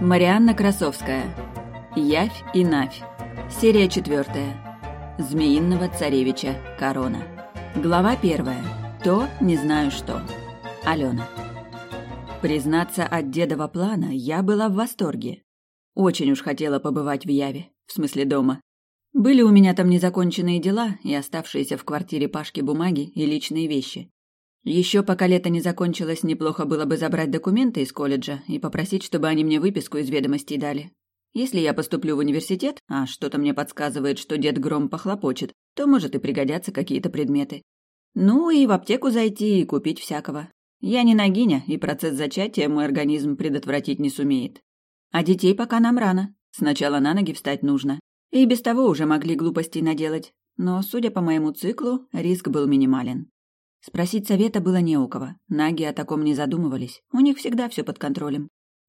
Марианна Красовская. Явь и Навь. Серия четвертая. Змеиного царевича Корона. Глава первая. То не знаю что. Алена. Признаться, от дедова плана я была в восторге. Очень уж хотела побывать в Яве, в смысле дома. Были у меня там незаконченные дела и оставшиеся в квартире Пашки бумаги и личные вещи. Еще пока лето не закончилось, неплохо было бы забрать документы из колледжа и попросить, чтобы они мне выписку из ведомостей дали. Если я поступлю в университет, а что-то мне подсказывает, что дед Гром похлопочет, то, может, и пригодятся какие-то предметы. Ну и в аптеку зайти и купить всякого. Я не нагиня, и процесс зачатия мой организм предотвратить не сумеет. А детей пока нам рано. Сначала на ноги встать нужно. И без того уже могли глупостей наделать. Но, судя по моему циклу, риск был минимален. Спросить совета было не у кого. Наги о таком не задумывались. У них всегда все под контролем.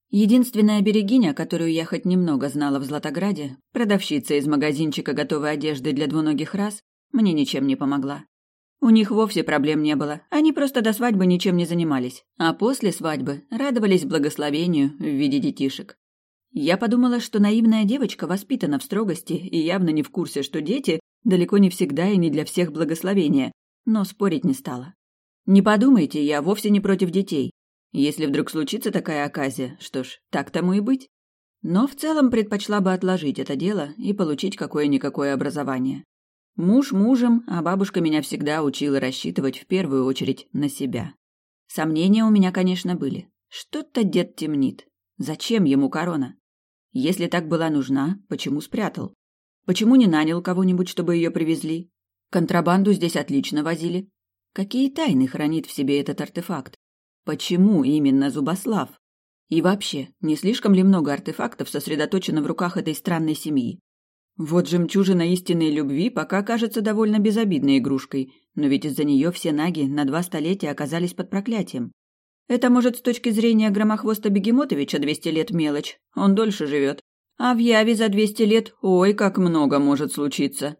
Единственная берегиня, которую я хоть немного знала в Златограде, продавщица из магазинчика готовой одежды для двуногих рас, мне ничем не помогла. У них вовсе проблем не было, они просто до свадьбы ничем не занимались, а после свадьбы радовались благословению в виде детишек. Я подумала, что наивная девочка воспитана в строгости и явно не в курсе, что дети далеко не всегда и не для всех благословения, но спорить не стала. Не подумайте, я вовсе не против детей. Если вдруг случится такая оказия, что ж, так тому и быть. Но в целом предпочла бы отложить это дело и получить какое-никакое образование. Муж мужем, а бабушка меня всегда учила рассчитывать в первую очередь на себя. Сомнения у меня, конечно, были. Что-то дед темнит. Зачем ему корона? Если так была нужна, почему спрятал? Почему не нанял кого-нибудь, чтобы ее привезли? Контрабанду здесь отлично возили. Какие тайны хранит в себе этот артефакт? Почему именно Зубослав? И вообще, не слишком ли много артефактов сосредоточено в руках этой странной семьи? Вот жемчужина истинной любви пока кажется довольно безобидной игрушкой, но ведь из-за нее все наги на два столетия оказались под проклятием. Это, может, с точки зрения Громохвоста Бегемотовича 200 лет мелочь, он дольше живет. А в Яве за 200 лет ой, как много может случиться.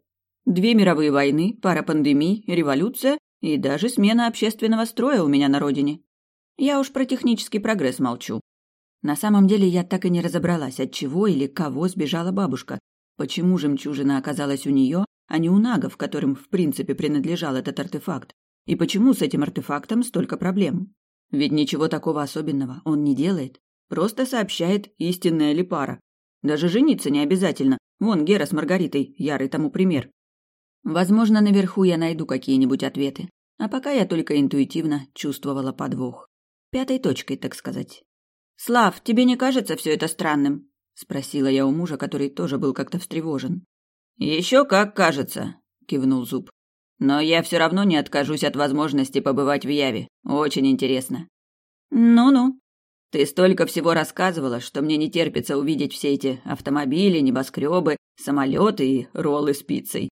Две мировые войны, пара пандемий, революция и даже смена общественного строя у меня на родине. Я уж про технический прогресс молчу. На самом деле я так и не разобралась, от чего или кого сбежала бабушка. Почему жемчужина оказалась у нее, а не у нагов, которым в принципе принадлежал этот артефакт? И почему с этим артефактом столько проблем? Ведь ничего такого особенного он не делает. Просто сообщает, истинная ли пара. Даже жениться не обязательно. Вон Гера с Маргаритой, ярый тому пример. Возможно, наверху я найду какие-нибудь ответы. А пока я только интуитивно чувствовала подвох. Пятой точкой, так сказать. «Слав, тебе не кажется все это странным?» – спросила я у мужа, который тоже был как-то встревожен. «Еще как кажется», – кивнул Зуб. «Но я все равно не откажусь от возможности побывать в Яве. Очень интересно». «Ну-ну», ты столько всего рассказывала, что мне не терпится увидеть все эти автомобили, небоскребы, самолеты и роллы с пиццей.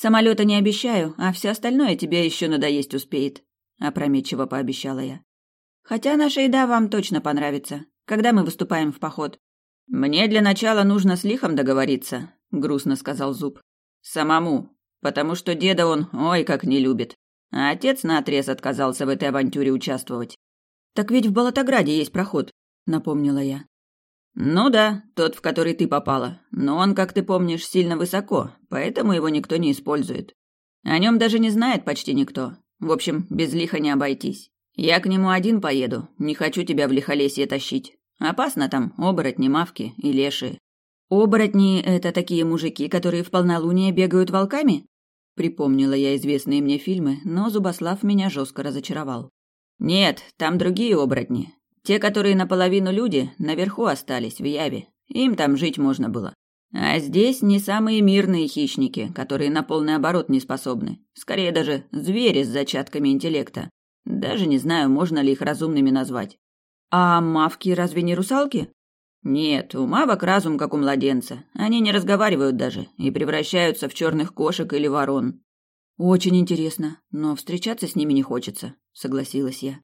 Самолета не обещаю, а все остальное тебе еще надоесть успеет, опрометчиво пообещала я. Хотя наша еда вам точно понравится. Когда мы выступаем в поход? Мне для начала нужно с лихом договориться, грустно сказал Зуб. Самому, потому что деда он, ой, как не любит. А отец наотрез отказался в этой авантюре участвовать. Так ведь в Болотограде есть проход, напомнила я. «Ну да, тот, в который ты попала. Но он, как ты помнишь, сильно высоко, поэтому его никто не использует. О нем даже не знает почти никто. В общем, без лиха не обойтись. Я к нему один поеду, не хочу тебя в лихолесье тащить. Опасно там, оборотни, мавки и лешие». «Оборотни — это такие мужики, которые в полнолуние бегают волками?» Припомнила я известные мне фильмы, но Зубослав меня жестко разочаровал. «Нет, там другие оборотни. Те, которые наполовину люди, наверху остались, в Яве. Им там жить можно было. А здесь не самые мирные хищники, которые на полный оборот не способны. Скорее даже звери с зачатками интеллекта. Даже не знаю, можно ли их разумными назвать. А мавки разве не русалки? Нет, у мавок разум как у младенца. Они не разговаривают даже и превращаются в черных кошек или ворон. Очень интересно, но встречаться с ними не хочется, согласилась я.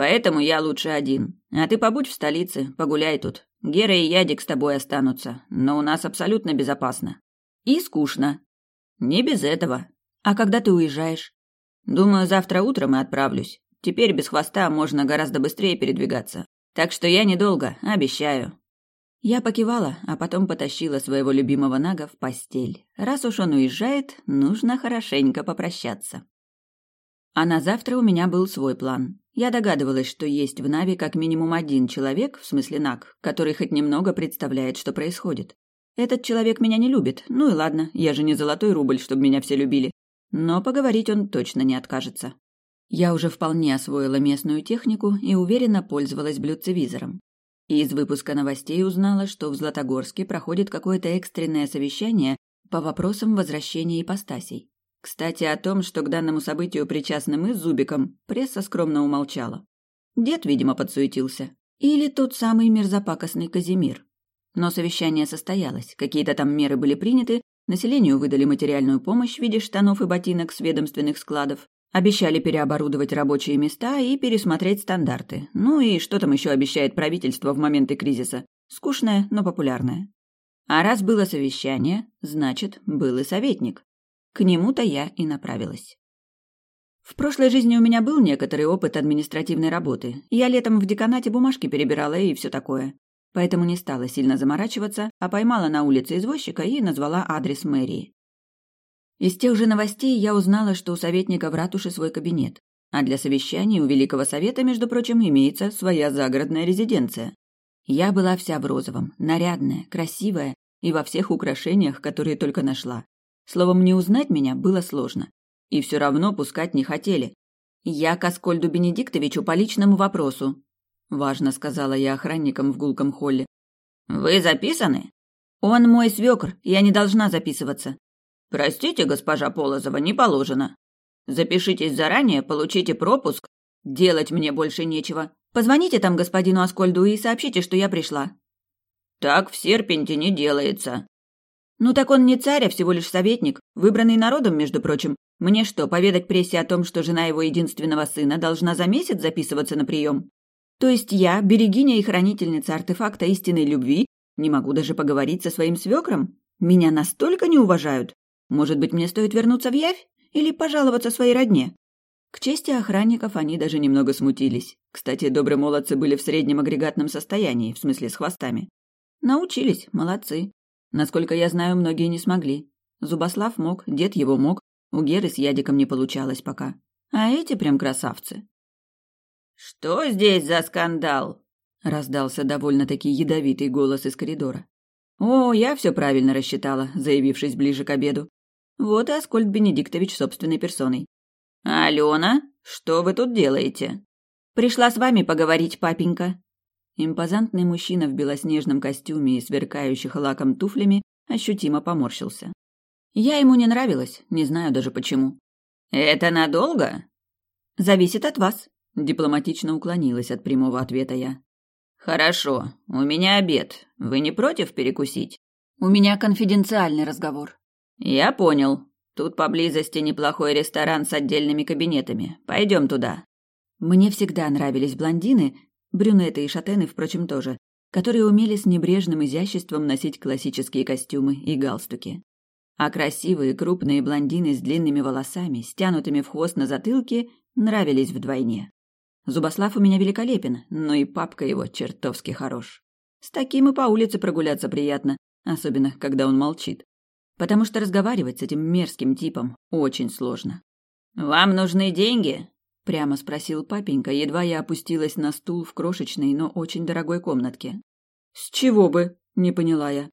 Поэтому я лучше один. А ты побудь в столице, погуляй тут. Гера и Ядик с тобой останутся, но у нас абсолютно безопасно. И скучно. Не без этого. А когда ты уезжаешь? Думаю, завтра утром и отправлюсь. Теперь без хвоста можно гораздо быстрее передвигаться. Так что я недолго, обещаю. Я покивала, а потом потащила своего любимого Нага в постель. Раз уж он уезжает, нужно хорошенько попрощаться. А на завтра у меня был свой план. Я догадывалась, что есть в Нави как минимум один человек, в смысле Наг, который хоть немного представляет, что происходит. Этот человек меня не любит, ну и ладно, я же не золотой рубль, чтобы меня все любили. Но поговорить он точно не откажется. Я уже вполне освоила местную технику и уверенно пользовалась блюдцевизором. И из выпуска новостей узнала, что в Златогорске проходит какое-то экстренное совещание по вопросам возвращения ипостасей. Кстати, о том, что к данному событию причастны мы с Зубиком, пресса скромно умолчала. Дед, видимо, подсуетился. Или тот самый мерзопакостный Казимир. Но совещание состоялось, какие-то там меры были приняты, населению выдали материальную помощь в виде штанов и ботинок с ведомственных складов, Обещали переоборудовать рабочие места и пересмотреть стандарты. Ну и что там еще обещает правительство в моменты кризиса? Скучное, но популярное. А раз было совещание, значит, был и советник. К нему-то я и направилась. В прошлой жизни у меня был некоторый опыт административной работы. Я летом в деканате бумажки перебирала и все такое. Поэтому не стала сильно заморачиваться, а поймала на улице извозчика и назвала адрес мэрии. Из тех же новостей я узнала, что у советника в ратуше свой кабинет, а для совещаний у Великого Совета, между прочим, имеется своя загородная резиденция. Я была вся в розовом, нарядная, красивая и во всех украшениях, которые только нашла. Словом, не узнать меня было сложно. И все равно пускать не хотели. «Я к Аскольду Бенедиктовичу по личному вопросу», — важно сказала я охранникам в гулком холле. «Вы записаны?» «Он мой свекр, я не должна записываться», «Простите, госпожа Полозова, не положено. Запишитесь заранее, получите пропуск. Делать мне больше нечего. Позвоните там господину Аскольду и сообщите, что я пришла». «Так в Серпенте не делается». «Ну так он не царь, а всего лишь советник, выбранный народом, между прочим. Мне что, поведать прессе о том, что жена его единственного сына должна за месяц записываться на прием? То есть я, берегиня и хранительница артефакта истинной любви, не могу даже поговорить со своим свекром? Меня настолько не уважают?» Может быть, мне стоит вернуться в Явь или пожаловаться своей родне? К чести охранников они даже немного смутились. Кстати, добрые молодцы были в среднем агрегатном состоянии, в смысле с хвостами. Научились, молодцы. Насколько я знаю, многие не смогли. Зубослав мог, дед его мог, у Геры с Ядиком не получалось пока. А эти прям красавцы. «Что здесь за скандал?» — раздался довольно-таки ядовитый голос из коридора. «О, я все правильно рассчитала», заявившись ближе к обеду. Вот и Аскольд Бенедиктович собственной персоной. «Алена, что вы тут делаете?» «Пришла с вами поговорить, папенька». Импозантный мужчина в белоснежном костюме и сверкающих лаком туфлями ощутимо поморщился. Я ему не нравилась, не знаю даже почему. «Это надолго?» «Зависит от вас», — дипломатично уклонилась от прямого ответа я. «Хорошо, у меня обед. Вы не против перекусить?» «У меня конфиденциальный разговор». «Я понял. Тут поблизости неплохой ресторан с отдельными кабинетами. Пойдем туда». Мне всегда нравились блондины, брюнеты и шатены, впрочем, тоже, которые умели с небрежным изяществом носить классические костюмы и галстуки. А красивые крупные блондины с длинными волосами, стянутыми в хвост на затылке, нравились вдвойне. Зубослав у меня великолепен, но и папка его чертовски хорош. С таким и по улице прогуляться приятно, особенно когда он молчит потому что разговаривать с этим мерзким типом очень сложно. «Вам нужны деньги?» – прямо спросил папенька, едва я опустилась на стул в крошечной, но очень дорогой комнатке. «С чего бы?» – не поняла я.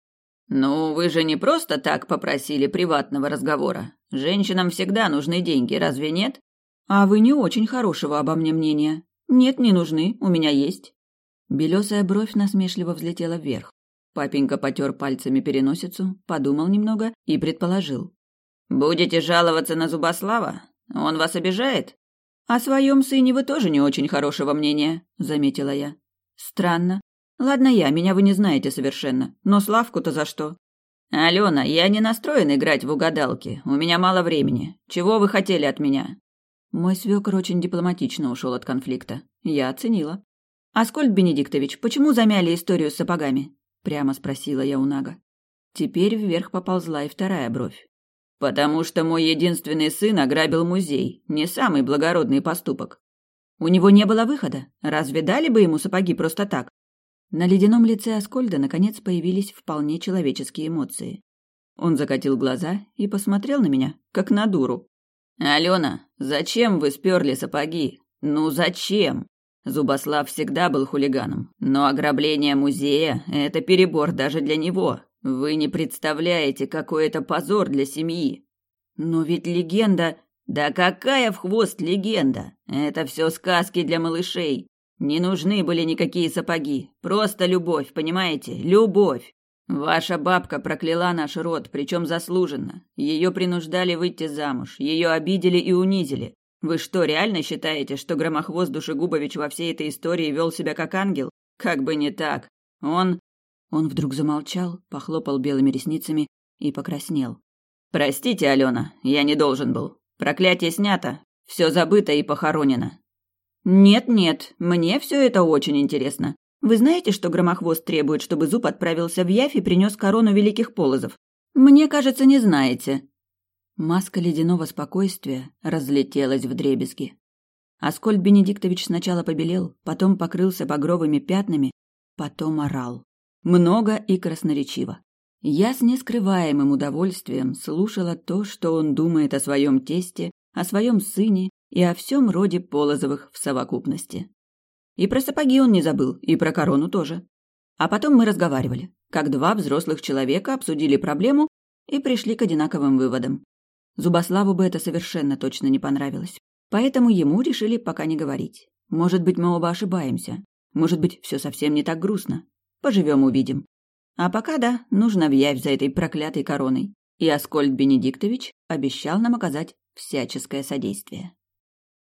«Ну, вы же не просто так попросили приватного разговора. Женщинам всегда нужны деньги, разве нет?» «А вы не очень хорошего обо мне мнения. Нет, не нужны, у меня есть». Белесая бровь насмешливо взлетела вверх. Папенька потер пальцами переносицу, подумал немного и предположил. «Будете жаловаться на Зубослава? Он вас обижает?» «О своем сыне вы тоже не очень хорошего мнения», — заметила я. «Странно. Ладно я, меня вы не знаете совершенно. Но Славку-то за что?» «Алена, я не настроен играть в угадалки. У меня мало времени. Чего вы хотели от меня?» Мой свекр очень дипломатично ушел от конфликта. Я оценила. «Аскольд Бенедиктович, почему замяли историю с сапогами?» прямо спросила я у Нага. Теперь вверх поползла и вторая бровь. Потому что мой единственный сын ограбил музей, не самый благородный поступок. У него не было выхода. Разве дали бы ему сапоги просто так? На ледяном лице Аскольда наконец появились вполне человеческие эмоции. Он закатил глаза и посмотрел на меня, как на дуру. «Алена, зачем вы сперли сапоги? Ну зачем? Зубослав всегда был хулиганом, но ограбление музея – это перебор даже для него. Вы не представляете, какой это позор для семьи. Но ведь легенда... Да какая в хвост легенда? Это все сказки для малышей. Не нужны были никакие сапоги. Просто любовь, понимаете? Любовь. Ваша бабка прокляла наш род, причем заслуженно. Ее принуждали выйти замуж, ее обидели и унизили. Вы что, реально считаете, что Громохвост Душегубович во всей этой истории вел себя как ангел? Как бы не так. Он... Он вдруг замолчал, похлопал белыми ресницами и покраснел. «Простите, Алена, я не должен был. Проклятие снято, все забыто и похоронено». «Нет-нет, мне все это очень интересно. Вы знаете, что Громохвост требует, чтобы Зуб отправился в Явь и принес корону великих полозов? Мне кажется, не знаете». Маска ледяного спокойствия разлетелась в дребезги. Аскольд Бенедиктович сначала побелел, потом покрылся багровыми пятнами, потом орал. Много и красноречиво. Я с нескрываемым удовольствием слушала то, что он думает о своем тесте, о своем сыне и о всем роде Полозовых в совокупности. И про сапоги он не забыл, и про корону тоже. А потом мы разговаривали, как два взрослых человека обсудили проблему и пришли к одинаковым выводам. Зубославу бы это совершенно точно не понравилось. Поэтому ему решили пока не говорить. Может быть, мы оба ошибаемся. Может быть, все совсем не так грустно. Поживем увидим. А пока да, нужно в за этой проклятой короной. И Аскольд Бенедиктович обещал нам оказать всяческое содействие.